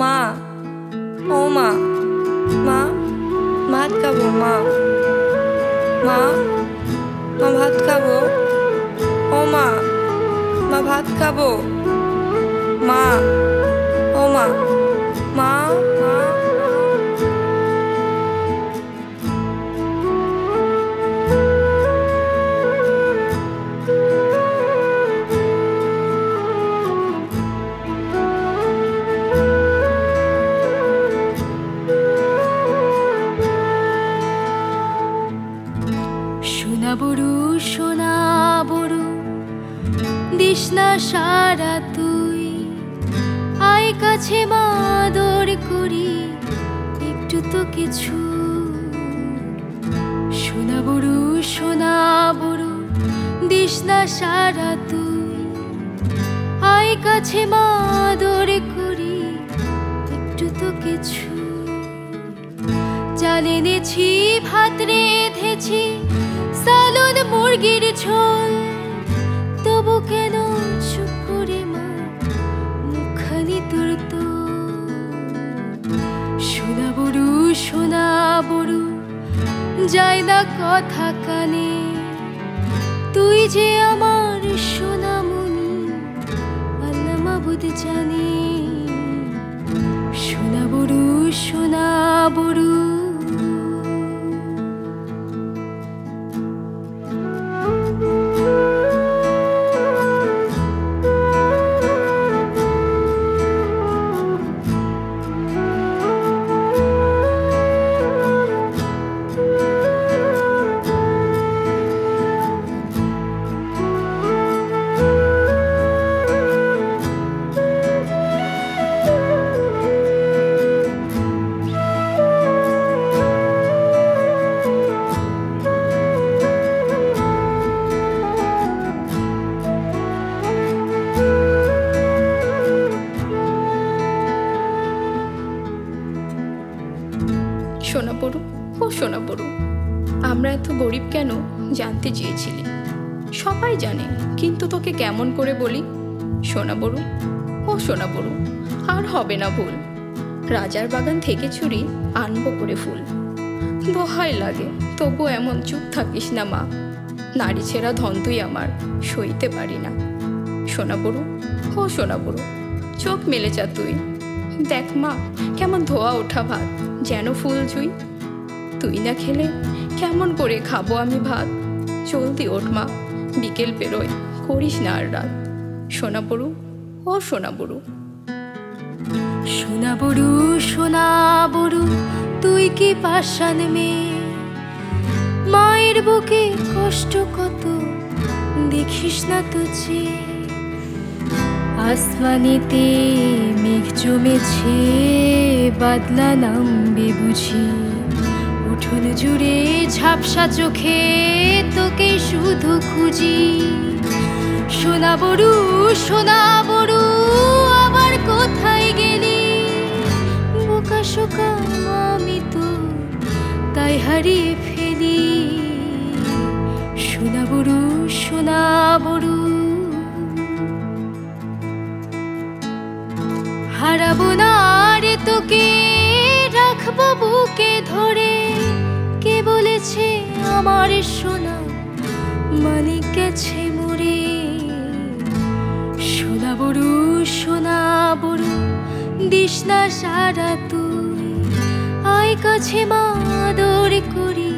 মা ও মা মা ভাত খাব মা মা মা ভাত খাব ও মা মা ভাত খাব মা না সারা তুই। আয় কাছে মা আদর করি, একটু তো কিছু। সোনা বড়ু সোনা বড়ু, দিস না সারা তুই। আয় কাছে মা আদর করি, একটু তো কিছু। চাল এনেছি, ভাত রেঁধেছি, সালন মুরগির ঝোল। তবু কেন যায় না কথা কানে। তুই যে আমার সোনামণি আল্লাহ মাবুদ জানি। সোনা বড়ু সোনা বড়ু সোনা পড়ু ও সোনা পড়ু আমরা এত গরিব কেন জানতে চেয়েছিলি? সবাই জানে, কিন্তু তোকে কেমন করে বলি? সোনা বড়ু ও সোনা বড়ু আর হবে না ভুল। রাজার বাগান থেকে ছুরি আনব করে ফুল। দোহাই লাগে, তবু এমন চুপ থাকিস না মা। নারী ছেঁড়া ধন তুই আমার সইতে পারি না। সোনা বড়ু ও সোনা বড়ু চোখ মেলে যা তুই। দেখ মা, কেমন ধোয়া ওঠা ভাত। যেন ফুল জুই তুই না খেলে কেমন করে খাব আমি ভাত? চলতি ওঠ মা, বিকেল পেরোয় করিস না আর রাত। সোনা বড়ু, ও সোনা বড়ু। সোনা বড়ু সোনা বড়ু, তুই কি পাশান মেয়ে? মায়ের বুকে কষ্ট কত, দেখিস না তো যে আসমানিতে মেঘ জমেছে বাদলা নামবে বুঝি উঠোন জুড়ে ঝাপসা চোখে তোকে শুধু খুঁজি। সোনা বড়ু সোনা বড়ু, আবার কোথায় গেলি? বোকা শোকা আমি তো তাই হারিয়ে ফেলি। সোনা বড়ু সোনা বড়ু। হারাবো না রে তোকে, রাখব বুকে ধরে। কে বলেছে আমার সোনা? মানিক গেছে মরে সোনা বড়ু সোনা বড়ু, দিস না সারা তুই। আয় কাছে মা, আদর করি।